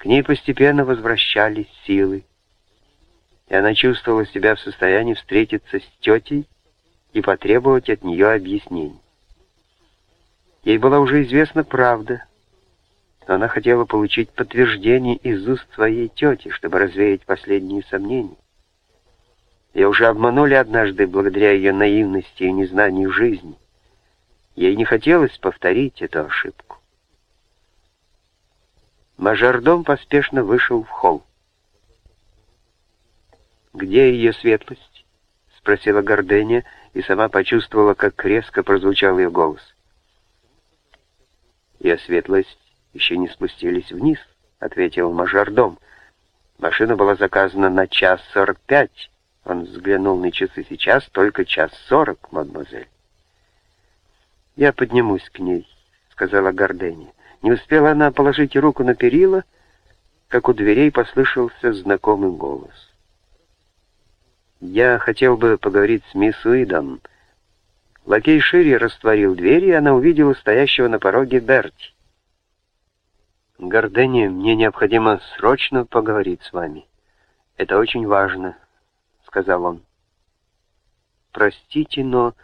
К ней постепенно возвращались силы, и она чувствовала себя в состоянии встретиться с тетей и потребовать от нее объяснений. Ей была уже известна правда, но она хотела получить подтверждение из уст своей тети, чтобы развеять последние сомнения. Ее уже обманули однажды благодаря ее наивности и незнанию жизни. Ей не хотелось повторить эту ошибку. Мажордом поспешно вышел в холл. «Где ее светлость?» — спросила Гордения, и сама почувствовала, как резко прозвучал ее голос. «Ее светлость еще не спустились вниз», — ответил мажордом. «Машина была заказана на час сорок пять». Он взглянул на часы сейчас, только час сорок, мадемуазель. «Я поднимусь к ней», — сказала Гордения. Не успела она положить руку на перила, как у дверей послышался знакомый голос. «Я хотел бы поговорить с мисс Уидом». Лакей шире растворил дверь, и она увидела стоящего на пороге Берти. «Гордения, мне необходимо срочно поговорить с вами. Это очень важно», — сказал он. «Простите, но...»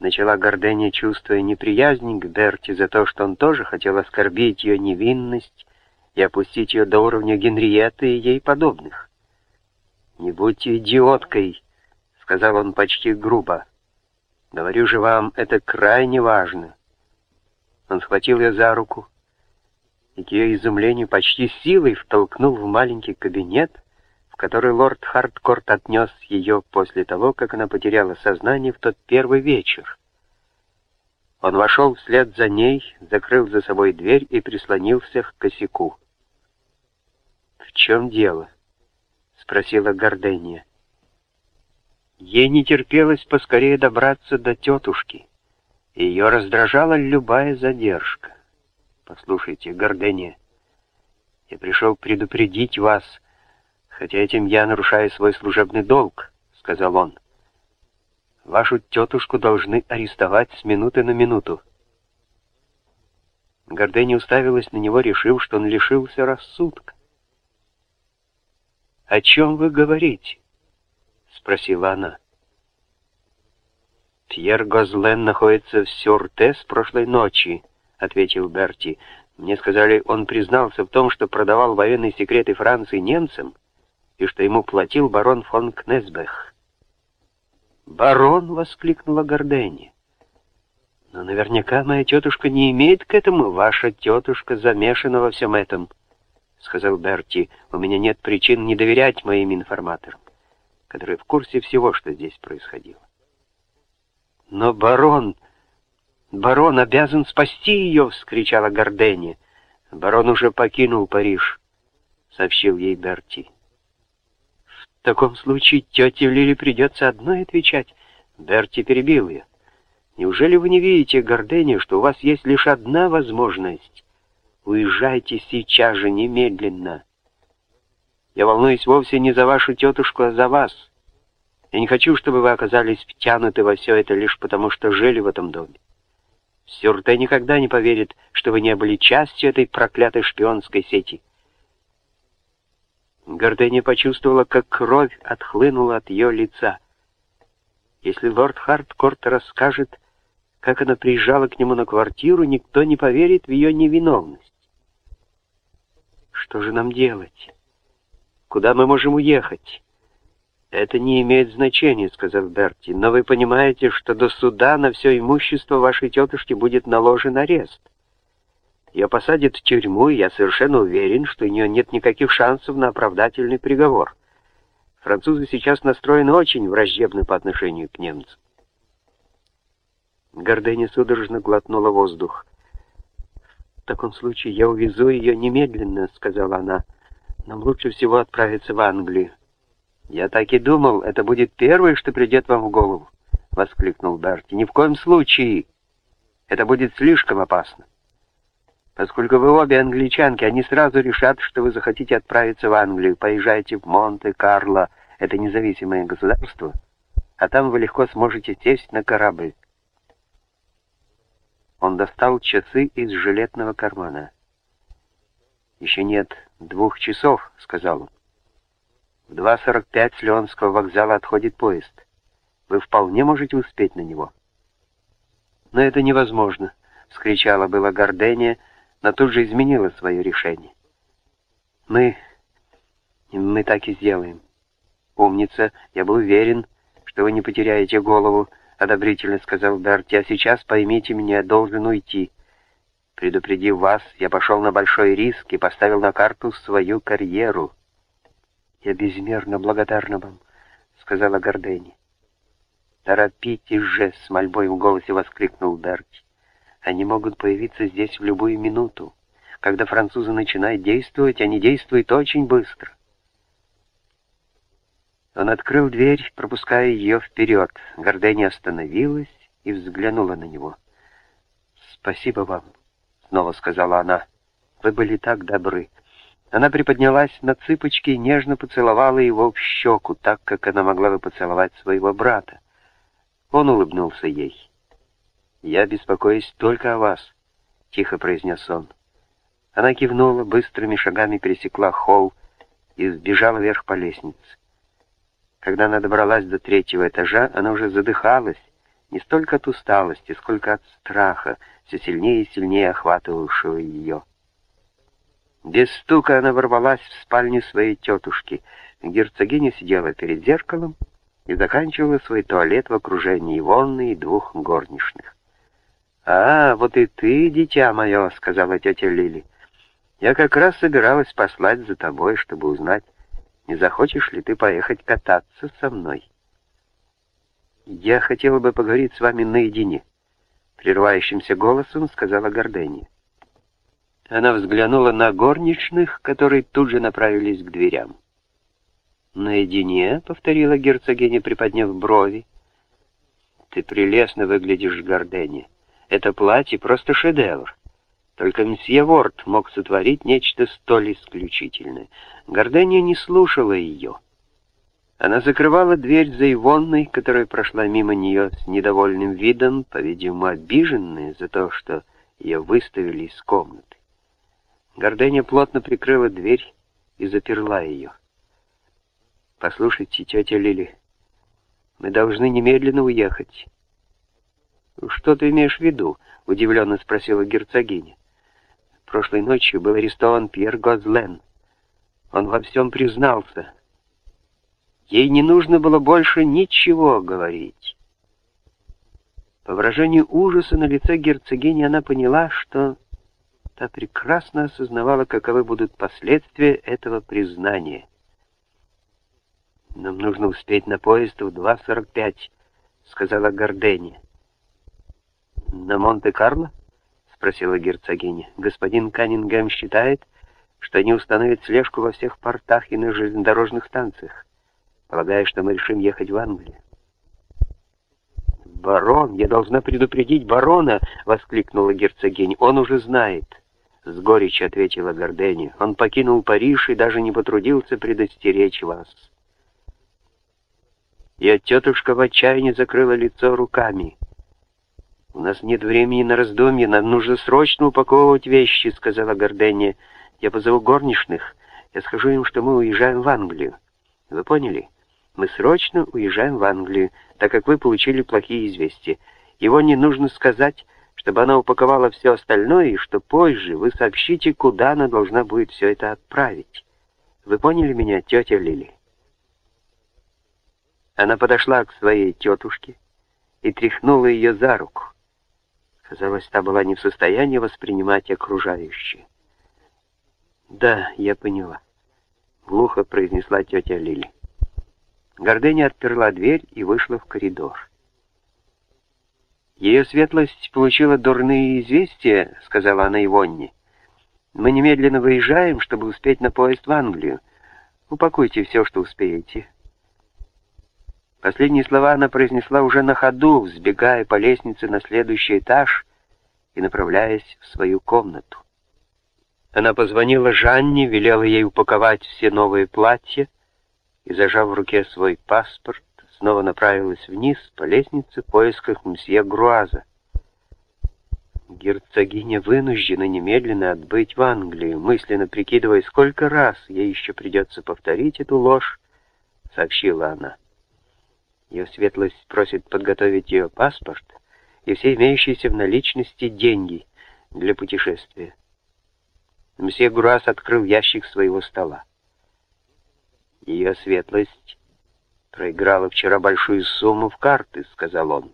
Начала Гордения, чувствуя неприязнь к Берти за то, что он тоже хотел оскорбить ее невинность и опустить ее до уровня Генриетты и ей подобных. «Не будьте идиоткой», — сказал он почти грубо. «Говорю же вам, это крайне важно». Он схватил ее за руку и к ее изумлению почти силой втолкнул в маленький кабинет, который лорд Хардкорт отнес ее после того, как она потеряла сознание в тот первый вечер. Он вошел вслед за ней, закрыл за собой дверь и прислонился к косяку. «В чем дело?» — спросила Гордения. Ей не терпелось поскорее добраться до тетушки, ее раздражала любая задержка. «Послушайте, Гордения, я пришел предупредить вас, — хотя этим я нарушаю свой служебный долг», — сказал он. «Вашу тетушку должны арестовать с минуты на минуту». Гордени уставилась на него, решив, что он лишился рассудка. «О чем вы говорите?» — спросила она. «Пьер Гозлен находится в Сюрте с прошлой ночи», — ответил Берти. «Мне сказали, он признался в том, что продавал военные секреты Франции немцам, и что ему платил барон фон Кнесбех. «Барон!» — воскликнула Гордени. «Но наверняка моя тетушка не имеет к этому. Ваша тетушка замешана во всем этом», — сказал Берти. «У меня нет причин не доверять моим информаторам, которые в курсе всего, что здесь происходило». «Но барон... барон обязан спасти ее!» — вскричала Гордени. «Барон уже покинул Париж», — сообщил ей Берти. В таком случае тете Лили придется одной отвечать. Берти перебил ее. Неужели вы не видите, Гордения, что у вас есть лишь одна возможность? Уезжайте сейчас же, немедленно. Я волнуюсь вовсе не за вашу тетушку, а за вас. Я не хочу, чтобы вы оказались втянуты во все это лишь потому, что жили в этом доме. Сюрте никогда не поверит, что вы не были частью этой проклятой шпионской сети. Гордыня почувствовала, как кровь отхлынула от ее лица. Если лорд Харткорт расскажет, как она приезжала к нему на квартиру, никто не поверит в ее невиновность. Что же нам делать? Куда мы можем уехать? Это не имеет значения, сказал Берти, но вы понимаете, что до суда на все имущество вашей тетушки будет наложен арест. Ее посадят в тюрьму, и я совершенно уверен, что у нее нет никаких шансов на оправдательный приговор. Французы сейчас настроены очень враждебно по отношению к немцам. Гордыня судорожно глотнула воздух. «В таком случае я увезу ее немедленно», — сказала она. «Нам лучше всего отправиться в Англию». «Я так и думал, это будет первое, что придет вам в голову», — воскликнул Берти. «Ни в коем случае. Это будет слишком опасно». Поскольку вы обе англичанки, они сразу решат, что вы захотите отправиться в Англию. Поезжайте в Монте-Карло, это независимое государство, а там вы легко сможете сесть на корабль. Он достал часы из жилетного кармана. «Еще нет двух часов», — сказал он. «В 2.45 с Леонского вокзала отходит поезд. Вы вполне можете успеть на него». «Но это невозможно», — вскричала была Гордения, но тут же изменила свое решение. «Мы... мы так и сделаем. Умница, я был уверен, что вы не потеряете голову», — одобрительно сказал Берти. «А сейчас поймите меня, я должен уйти». Предупредив вас, я пошел на большой риск и поставил на карту свою карьеру. «Я безмерно благодарна вам», — сказала Гордени. «Торопитесь же!» — с мольбой в голосе воскликнул Берти. «Они могут появиться здесь в любую минуту. Когда французы начинают действовать, они действуют очень быстро». Он открыл дверь, пропуская ее вперед. Гордени остановилась и взглянула на него. «Спасибо вам», снова сказала она. «Вы были так добры». Она приподнялась на цыпочки и нежно поцеловала его в щеку, так, как она могла бы поцеловать своего брата. Он улыбнулся ей. «Я беспокоюсь только о вас», — тихо произнес он. Она кивнула, быстрыми шагами пересекла холл и сбежала вверх по лестнице. Когда она добралась до третьего этажа, она уже задыхалась, не столько от усталости, сколько от страха, все сильнее и сильнее охватывавшего ее. Без стука она ворвалась в спальню своей тетушки. Герцогиня сидела перед зеркалом и заканчивала свой туалет в окружении Ивонны и двух горничных. «А, вот и ты, дитя мое», — сказала тетя Лили. «Я как раз собиралась послать за тобой, чтобы узнать, не захочешь ли ты поехать кататься со мной». «Я хотела бы поговорить с вами наедине», — прерывающимся голосом сказала Гордения. Она взглянула на горничных, которые тут же направились к дверям. «Наедине?» — повторила герцогиня, приподняв брови. «Ты прелестно выглядишь, Гордения. Это платье просто шедевр. Только мсье Ворд мог сотворить нечто столь исключительное. Гордения не слушала ее». Она закрывала дверь за Ивонной, которая прошла мимо нее с недовольным видом, по-видимому, обиженная за то, что ее выставили из комнаты. Гордыня плотно прикрыла дверь и заперла ее. «Послушайте, тетя Лили, мы должны немедленно уехать». «Что ты имеешь в виду?» — удивленно спросила герцогиня. «Прошлой ночью был арестован Пьер Гозлен. Он во всем признался». Ей не нужно было больше ничего говорить. По выражению ужаса на лице герцогини она поняла, что та прекрасно осознавала, каковы будут последствия этого признания. «Нам нужно успеть на поезд в 2.45», — сказала Гордени. «На Монте-Карло?» — спросила герцогиня. «Господин Каннингем считает, что они установят слежку во всех портах и на железнодорожных станциях полагая, что мы решим ехать в Англию. «Барон, я должна предупредить барона!» — воскликнула герцогиня. «Он уже знает!» — с горечью ответила Гордени. «Он покинул Париж и даже не потрудился предостеречь вас». Ее тетушка в отчаянии закрыла лицо руками. «У нас нет времени на раздумье, нам нужно срочно упаковывать вещи», — сказала Гордения. «Я позову горничных, я скажу им, что мы уезжаем в Англию. Вы поняли?» Мы срочно уезжаем в Англию, так как вы получили плохие известия. Его не нужно сказать, чтобы она упаковала все остальное, и что позже вы сообщите, куда она должна будет все это отправить. Вы поняли меня, тетя Лили?» Она подошла к своей тетушке и тряхнула ее за руку. Казалось, та была не в состоянии воспринимать окружающее. «Да, я поняла», — глухо произнесла тетя Лили. Гордыня отперла дверь и вышла в коридор. «Ее светлость получила дурные известия», — сказала она Ивонне. «Мы немедленно выезжаем, чтобы успеть на поезд в Англию. Упакуйте все, что успеете». Последние слова она произнесла уже на ходу, взбегая по лестнице на следующий этаж и направляясь в свою комнату. Она позвонила Жанне, велела ей упаковать все новые платья, и, зажав в руке свой паспорт, снова направилась вниз по лестнице в поисках мсье Груаза. Герцогиня вынуждена немедленно отбыть в Англию, мысленно прикидывая, сколько раз ей еще придется повторить эту ложь, сообщила она. Ее светлость просит подготовить ее паспорт и все имеющиеся в наличности деньги для путешествия. Мсье Гурас открыл ящик своего стола. Ее светлость проиграла вчера большую сумму в карты, сказал он.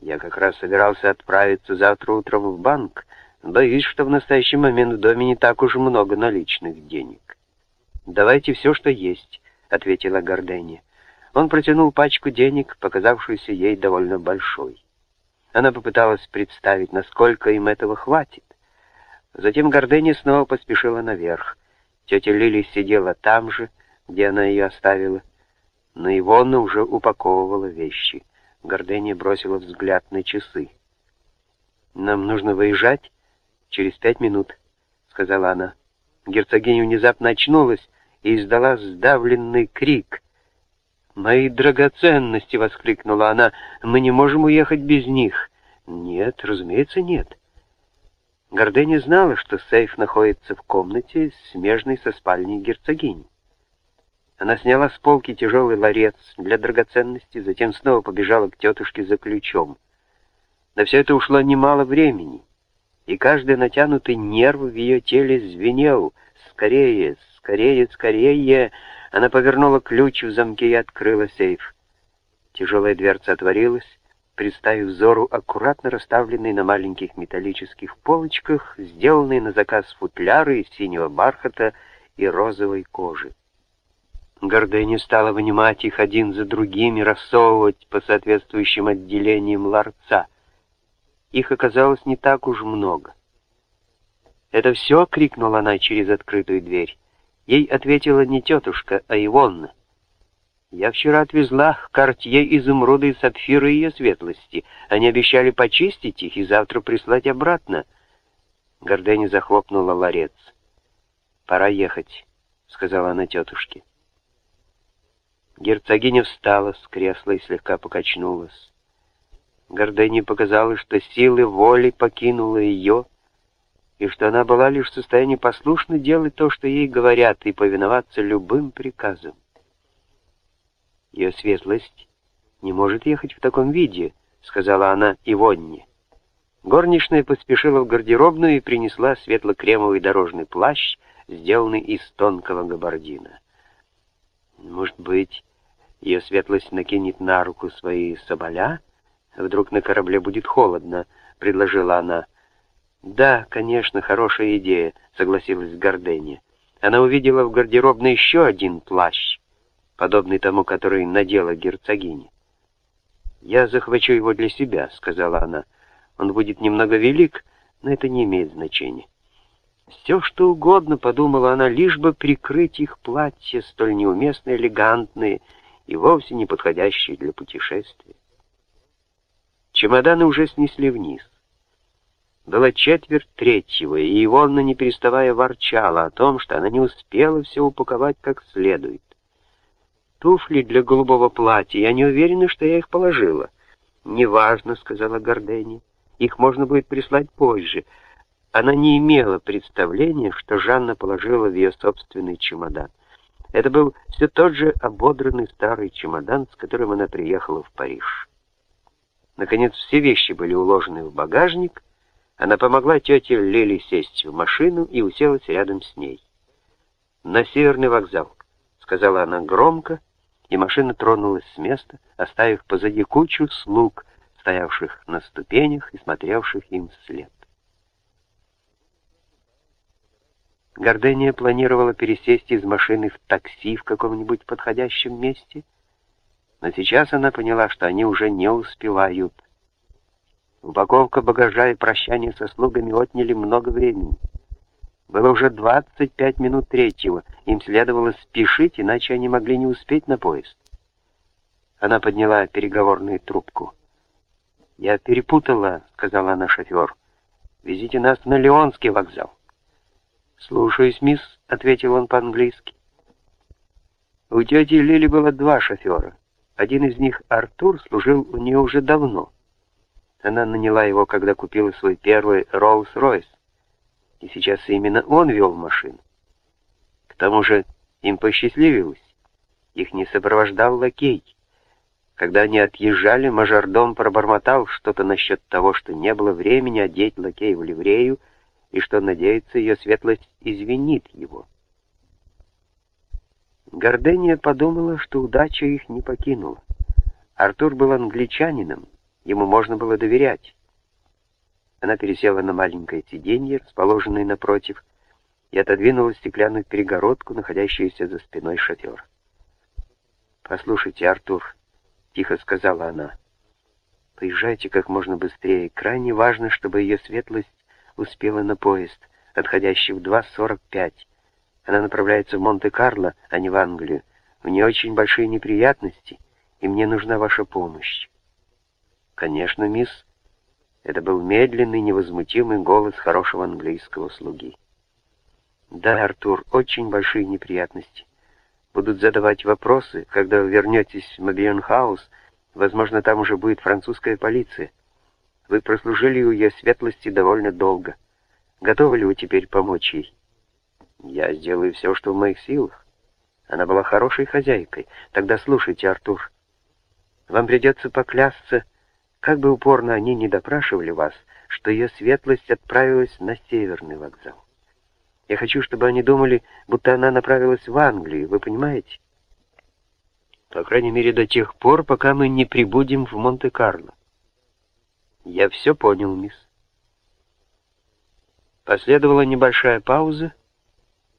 Я как раз собирался отправиться завтра утром в банк. Боюсь, что в настоящий момент в доме не так уж много наличных денег. «Давайте все, что есть», — ответила Гордения. Он протянул пачку денег, показавшуюся ей довольно большой. Она попыталась представить, насколько им этого хватит. Затем Гордения снова поспешила наверх. Тетя Лили сидела там же, где она ее оставила, но Ивонна уже упаковывала вещи. Гордения бросила взгляд на часы. «Нам нужно выезжать через пять минут», — сказала она. Герцогиня внезапно очнулась и издала сдавленный крик. «Мои драгоценности!» — воскликнула она. «Мы не можем уехать без них». «Нет, разумеется, нет». Гордения знала, что сейф находится в комнате, смежной со спальней герцогини. Она сняла с полки тяжелый ларец для драгоценностей, затем снова побежала к тетушке за ключом. На все это ушло немало времени, и каждый натянутый нерв в ее теле звенел. «Скорее, скорее, скорее!» Она повернула ключ в замке и открыла сейф. Тяжелая дверца отворилась, представив взору аккуратно расставленные на маленьких металлических полочках, сделанные на заказ футляры из синего бархата и розовой кожи. Гордыня стала вынимать их один за другим и рассовывать по соответствующим отделениям ларца. Их оказалось не так уж много. «Это все?» — крикнула она через открытую дверь. Ей ответила не тетушка, а Ивонна. «Я вчера отвезла картье изумруды и сапфиры ее светлости. Они обещали почистить их и завтра прислать обратно». Гордыня захлопнула ларец. «Пора ехать», — сказала она тетушке. Герцогиня встала с кресла и слегка покачнулась. Гордыне показалось, что силы воли покинула ее, и что она была лишь в состоянии послушно делать то, что ей говорят, и повиноваться любым приказам. «Ее светлость не может ехать в таком виде», — сказала она Ивонне. Горничная поспешила в гардеробную и принесла светло-кремовый дорожный плащ, сделанный из тонкого габардина. «Может быть, ее светлость накинет на руку свои соболя. Вдруг на корабле будет холодно, — предложила она. Да, конечно, хорошая идея, — согласилась Гордения. Она увидела в гардеробной еще один плащ, подобный тому, который надела герцогиня. «Я захвачу его для себя», — сказала она. «Он будет немного велик, но это не имеет значения». Все, что угодно, подумала она, лишь бы прикрыть их платья, столь неуместно элегантные, и вовсе не подходящие для путешествия. Чемоданы уже снесли вниз. Было четверть третьего, и Ивонна, не переставая, ворчала о том, что она не успела все упаковать как следует. «Туфли для голубого платья, я не уверена, что я их положила». «Неважно», — сказала Гордени, — «их можно будет прислать позже». Она не имела представления, что Жанна положила в ее собственный чемодан. Это был все тот же ободранный старый чемодан, с которым она приехала в Париж. Наконец, все вещи были уложены в багажник. Она помогла тете Лили сесть в машину и уселась рядом с ней. «На северный вокзал», — сказала она громко, и машина тронулась с места, оставив позади кучу слуг, стоявших на ступенях и смотревших им вслед. Гордения планировала пересесть из машины в такси в каком-нибудь подходящем месте, но сейчас она поняла, что они уже не успевают. Упаковка багажа и прощание со слугами отняли много времени. Было уже 25 минут третьего, им следовало спешить, иначе они могли не успеть на поезд. Она подняла переговорную трубку. «Я перепутала», — сказала она шофер. «Везите нас на Леонский вокзал». «Слушаюсь, мисс», — ответил он по-английски. У тети Лили было два шофера. Один из них, Артур, служил у нее уже давно. Она наняла его, когда купила свой первый Роллс-Ройс. И сейчас именно он вел машину. К тому же им посчастливилось. Их не сопровождал лакей. Когда они отъезжали, мажордом пробормотал что-то насчет того, что не было времени одеть лакея в ливрею, и что, надеется, ее светлость извинит его. Гордения подумала, что удача их не покинула. Артур был англичанином, ему можно было доверять. Она пересела на маленькое сиденье, расположенное напротив, и отодвинула стеклянную перегородку, находящуюся за спиной шофера. «Послушайте, Артур», — тихо сказала она, — «поезжайте как можно быстрее. Крайне важно, чтобы ее светлость успела на поезд, отходящий в 2.45. Она направляется в Монте-Карло, а не в Англию. У нее очень большие неприятности, и мне нужна ваша помощь». «Конечно, мисс». Это был медленный, невозмутимый голос хорошего английского слуги. «Да, Артур, очень большие неприятности. Будут задавать вопросы, когда вы вернетесь в Мобион-хаус, возможно, там уже будет французская полиция. Вы прослужили у ее светлости довольно долго. Готовы ли вы теперь помочь ей? Я сделаю все, что в моих силах. Она была хорошей хозяйкой. Тогда слушайте, Артур. Вам придется поклясться, как бы упорно они не допрашивали вас, что ее светлость отправилась на северный вокзал. Я хочу, чтобы они думали, будто она направилась в Англию, вы понимаете? По крайней мере, до тех пор, пока мы не прибудем в Монте-Карло. Я все понял, мисс. Последовала небольшая пауза,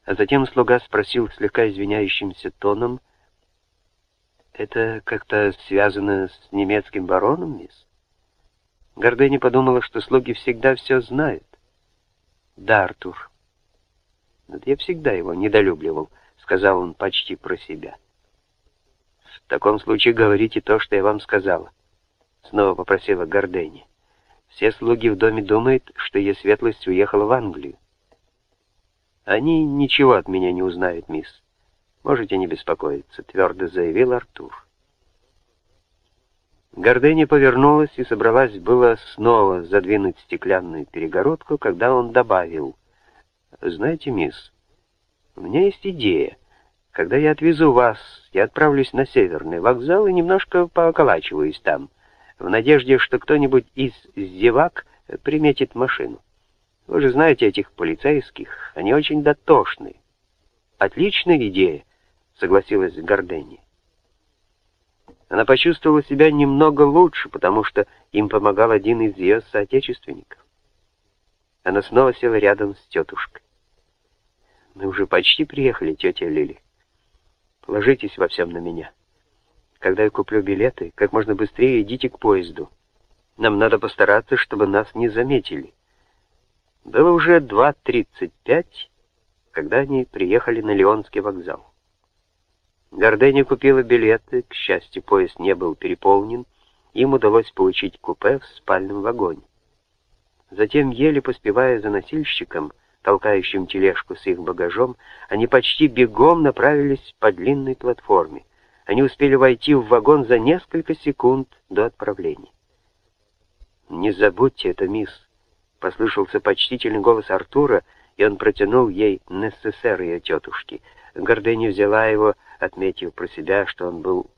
а затем слуга спросил слегка извиняющимся тоном, «Это как-то связано с немецким бароном, мисс?» Гордыня подумала, что слуги всегда все знают. «Да, Артур. Вот я всегда его недолюбливал», — сказал он почти про себя. «В таком случае говорите то, что я вам сказала», — снова попросила Гордыня. Все слуги в доме думают, что ее светлость уехала в Англию. Они ничего от меня не узнают, мисс. Можете не беспокоиться, твердо заявил Артур. Гордыня повернулась и собралась было снова задвинуть стеклянную перегородку, когда он добавил, «Знаете, мисс, у меня есть идея. Когда я отвезу вас, я отправлюсь на северный вокзал и немножко пооколачиваюсь там в надежде, что кто-нибудь из зевак приметит машину. Вы же знаете этих полицейских, они очень дотошные. Отличная идея, согласилась Гордени. Она почувствовала себя немного лучше, потому что им помогал один из ее соотечественников. Она снова села рядом с тетушкой. «Мы уже почти приехали, тетя Лили. Положитесь во всем на меня». Когда я куплю билеты, как можно быстрее идите к поезду. Нам надо постараться, чтобы нас не заметили. Было уже 2.35, когда они приехали на Леонский вокзал. Горденя купила билеты, к счастью, поезд не был переполнен, им удалось получить купе в спальном вагоне. Затем, еле поспевая за носильщиком, толкающим тележку с их багажом, они почти бегом направились по длинной платформе. Они успели войти в вагон за несколько секунд до отправления. «Не забудьте это, мисс», — послышался почтительный голос Артура, и он протянул ей НССР ее тетушки. Гордыня взяла его, отметив про себя, что он был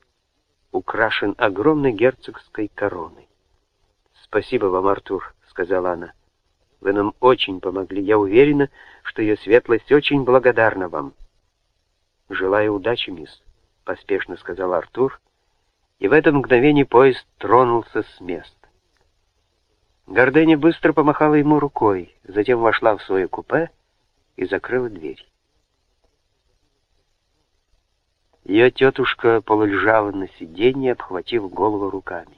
украшен огромной герцогской короной. «Спасибо вам, Артур», — сказала она. «Вы нам очень помогли. Я уверена, что ее светлость очень благодарна вам. Желаю удачи, мисс». — поспешно сказал Артур, и в это мгновение поезд тронулся с места. Гордыня быстро помахала ему рукой, затем вошла в свое купе и закрыла дверь. Ее тетушка полулежала на сиденье, обхватив голову руками.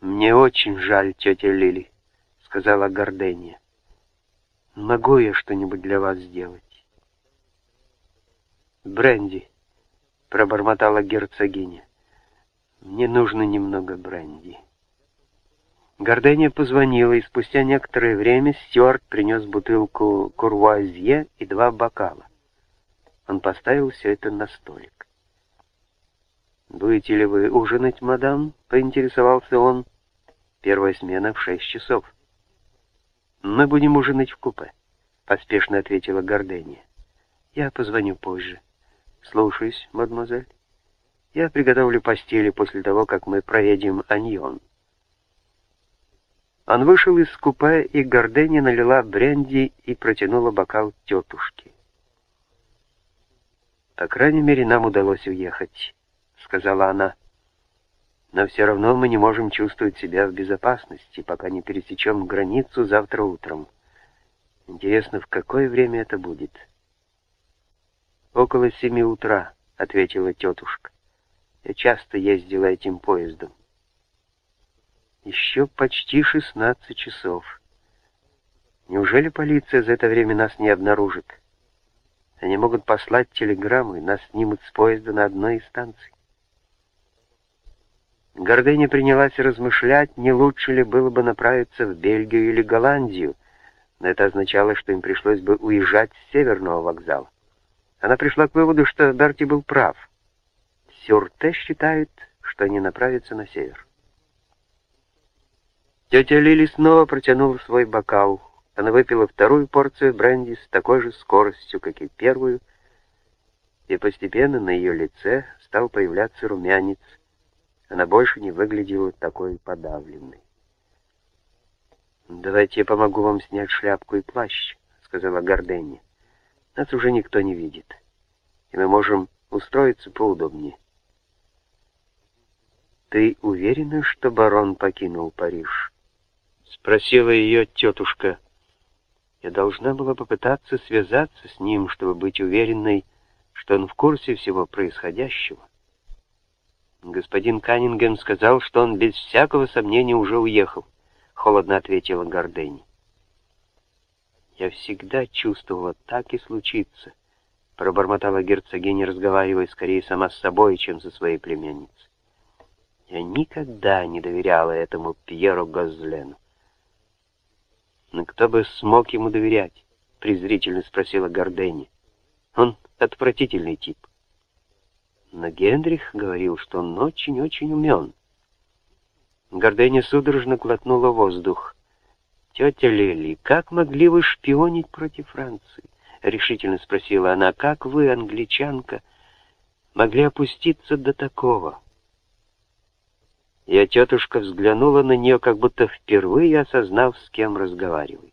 «Мне очень жаль, тетя Лили», — сказала Гордения. «Могу я что-нибудь для вас сделать?» бренди», — пробормотала герцогиня. «Мне нужно немного бренди». Гордения позвонила, и спустя некоторое время Стюарт принес бутылку курвуазье и два бокала. Он поставил все это на столик. «Будете ли вы ужинать, мадам?» — поинтересовался он. Первая смена в шесть часов. Мы будем ужинать в купе, поспешно ответила Гордения. Я позвоню позже. Слушаюсь, мадемуазель. Я приготовлю постели после того, как мы проедем Аньон. Он вышел из купе, и Гордения налила бренди и протянула бокал тетушке. «По крайней мере, нам удалось уехать», — сказала она. «Но все равно мы не можем чувствовать себя в безопасности, пока не пересечем границу завтра утром. Интересно, в какое время это будет?» «Около семи утра», — ответила тетушка. «Я часто ездила этим поездом». Еще почти 16 часов. Неужели полиция за это время нас не обнаружит? Они могут послать телеграмму, и нас снимут с поезда на одной из станций. Гордыня принялась размышлять, не лучше ли было бы направиться в Бельгию или Голландию, но это означало, что им пришлось бы уезжать с северного вокзала. Она пришла к выводу, что Берти был прав. Сюрте считает, что они направятся на север. Тетя Лили снова протянула свой бокал. Она выпила вторую порцию бренди с такой же скоростью, как и первую, и постепенно на ее лице стал появляться румянец. Она больше не выглядела такой подавленной. «Давайте я помогу вам снять шляпку и плащ», — сказала Горденни. «Нас уже никто не видит, и мы можем устроиться поудобнее». «Ты уверена, что барон покинул Париж?» — спросила ее тетушка. Я должна была попытаться связаться с ним, чтобы быть уверенной, что он в курсе всего происходящего. Господин Каннингем сказал, что он без всякого сомнения уже уехал, — холодно ответила Гордени. Я всегда чувствовала, так и случится, — пробормотала герцогиня, разговаривая скорее сама с собой, чем со своей племянницей. Я никогда не доверяла этому Пьеру Гозлену. Но кто бы смог ему доверять? презрительно спросила Гордени. Он отвратительный тип. Но Генрих говорил, что он очень-очень умен. Горденя судорожно глотнула воздух. «Тетя Лили, как могли вы шпионить против Франции?» — решительно спросила она. «Как вы, англичанка, могли опуститься до такого?» Ее тетушка взглянула на нее, как будто впервые осознав, с кем разговаривает.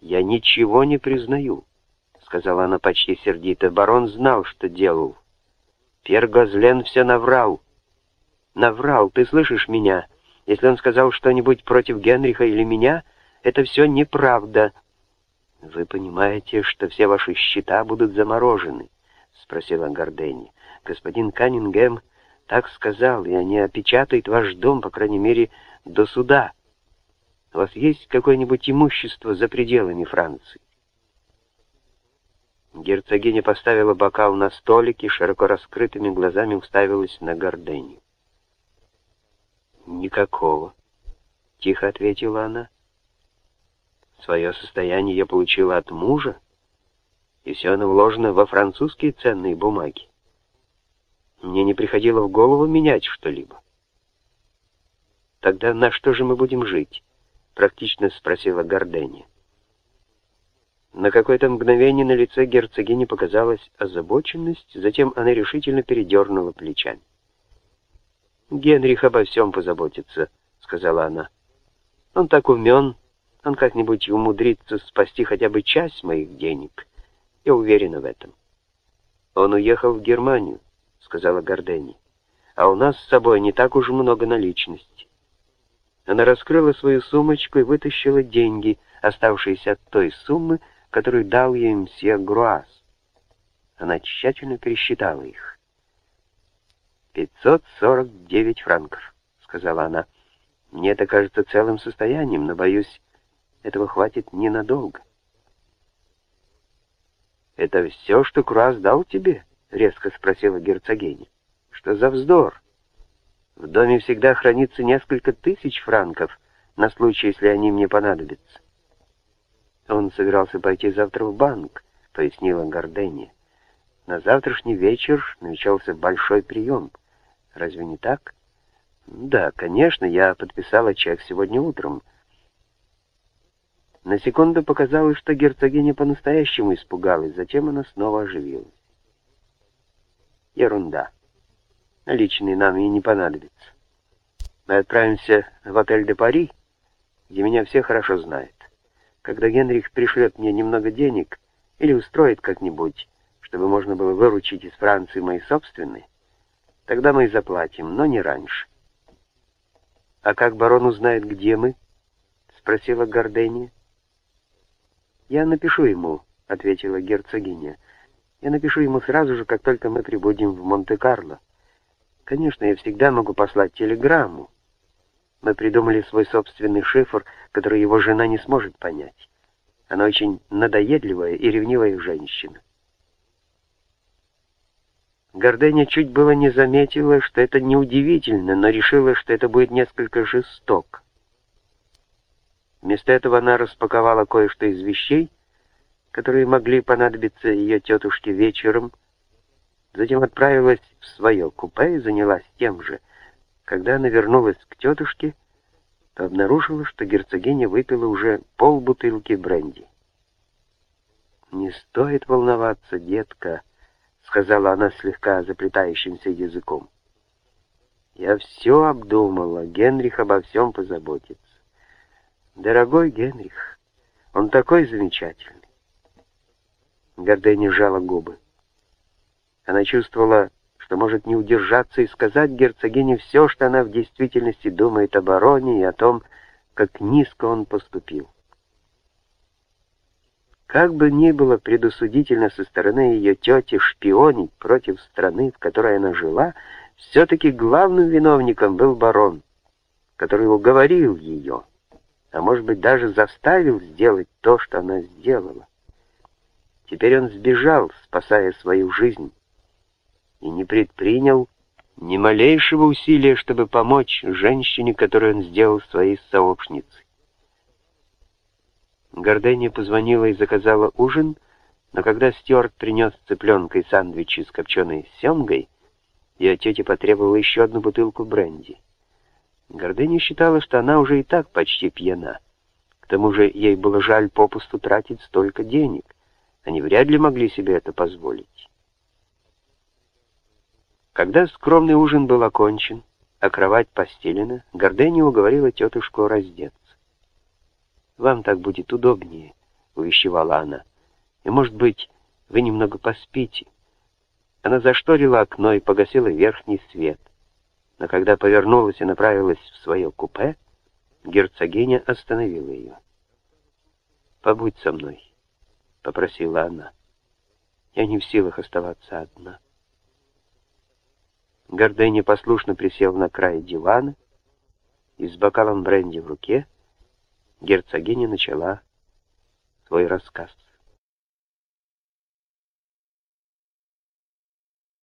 «Я ничего не признаю», — сказала она почти сердито. «Барон знал, что делал. Пьер Газлен все наврал. Наврал, ты слышишь меня? Если он сказал что-нибудь против Генриха или меня, это все неправда». «Вы понимаете, что все ваши счета будут заморожены?» — спросила Гордени. «Господин Каннингем так сказал, и они опечатают ваш дом, по крайней мере, до суда. У вас есть какое-нибудь имущество за пределами Франции?» Герцогиня поставила бокал на столик и широко раскрытыми глазами уставилась на Горденью. «Никакого», — тихо ответила она. «Свое состояние я получила от мужа, и все оно вложено во французские ценные бумаги. Мне не приходило в голову менять что-либо. «Тогда на что же мы будем жить?» — практично спросила Гордения. На какое-то мгновение на лице герцогини показалась озабоченность, затем она решительно передернула плечами. «Генрих обо всем позаботится», — сказала она. «Он так умен, он как-нибудь умудрится спасти хотя бы часть моих денег. Я уверена в этом. Он уехал в Германию сказала Гордени. «А у нас с собой не так уж много наличности». Она раскрыла свою сумочку и вытащила деньги, оставшиеся от той суммы, которую дал ей мсье Груас. Она тщательно пересчитала их. «Пятьсот сорок девять франков», — сказала она. «Мне это кажется целым состоянием, но, боюсь, этого хватит ненадолго». «Это все, что Круаз дал тебе?» — резко спросила герцогиня. «Что за вздор? В доме всегда хранится несколько тысяч франков на случай, если они мне понадобятся». «Он собирался пойти завтра в банк», — пояснила Гордения. «На завтрашний вечер намечался большой прием. Разве не так? Да, конечно, я подписала чек сегодня утром. На секунду показалось, что герцогиня по-настоящему испугалась, затем она снова оживилась. Ерунда. Наличные нам и не понадобится. Мы отправимся в отель де Пари, где меня все хорошо знают. Когда Генрих пришлет мне немного денег или устроит как-нибудь, чтобы можно было выручить из Франции мои собственные, тогда мы и заплатим, но не раньше. «А как барон узнает, где мы?» — спросила Гордения. «Я напишу ему», — ответила герцогиня. «Я напишу ему сразу же, как только мы прибудем в Монте-Карло. Конечно, я всегда могу послать телеграмму. Мы придумали свой собственный шифр, который его жена не сможет понять. Она очень надоедливая и ревнивая женщина. Гордыня чуть было не заметила, что это неудивительно, но решила, что это будет несколько жесток. Вместо этого она распаковала кое-что из вещей, которые могли понадобиться ее тетушке вечером, затем отправилась в свое купе и занялась тем же. Когда она вернулась к тетушке, то обнаружила, что герцогиня выпила уже полбутылки бренди. «Не стоит волноваться, детка», сказала она слегка заплетающимся языком. Я все обдумала, Генрих обо всем позаботится. Дорогой Генрих, он такой замечательный. Гордыня сжала губы. Она чувствовала, что может не удержаться и сказать герцогине все, что она в действительности думает о бароне и о том, как низко он поступил. Как бы ни было предусудительно со стороны ее тети шпионить против страны, в которой она жила, все-таки главным виновником был барон, который уговорил ее, а может быть даже заставил сделать то, что она сделала. Теперь он сбежал, спасая свою жизнь, и не предпринял ни малейшего усилия, чтобы помочь женщине, которую он сделал своей сообщницей. Гордения позвонила и заказала ужин, но когда Стюарт принес цыпленка и сандвичи с копченой семгой, ее тетя потребовала еще одну бутылку бренди. Гордыня считала, что она уже и так почти пьяна. К тому же ей было жаль попусту тратить столько денег. Они вряд ли могли себе это позволить. Когда скромный ужин был окончен, а кровать постелена, Гордыня уговорила тетушку раздеться. «Вам так будет удобнее», — увещевала она. «И, может быть, вы немного поспите». Она зашторила окно и погасила верхний свет. Но когда повернулась и направилась в свое купе, герцогиня остановила ее. «Побудь со мной», — попросила она. «Я не в силах оставаться одна». Гордыня послушно присел на край дивана и с бокалом бренди в руке герцогиня начала свой рассказ.